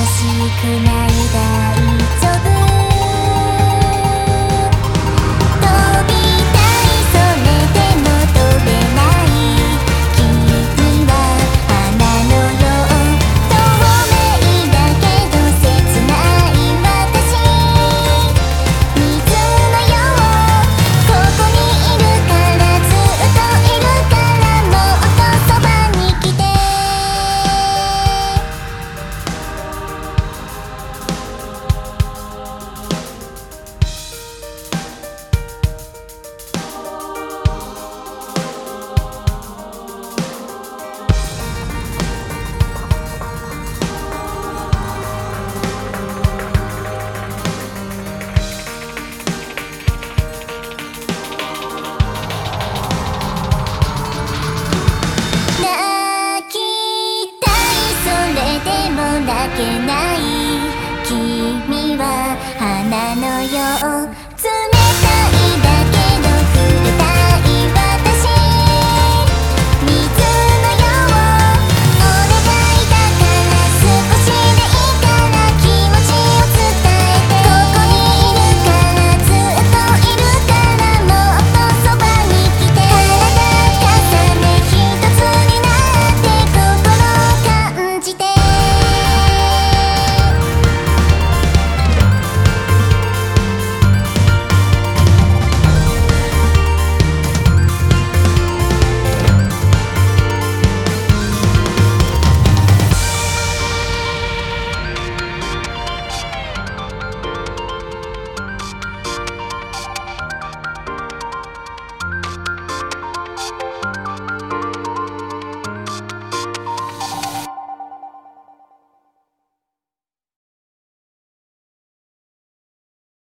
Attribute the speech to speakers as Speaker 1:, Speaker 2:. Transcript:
Speaker 1: しくないだけない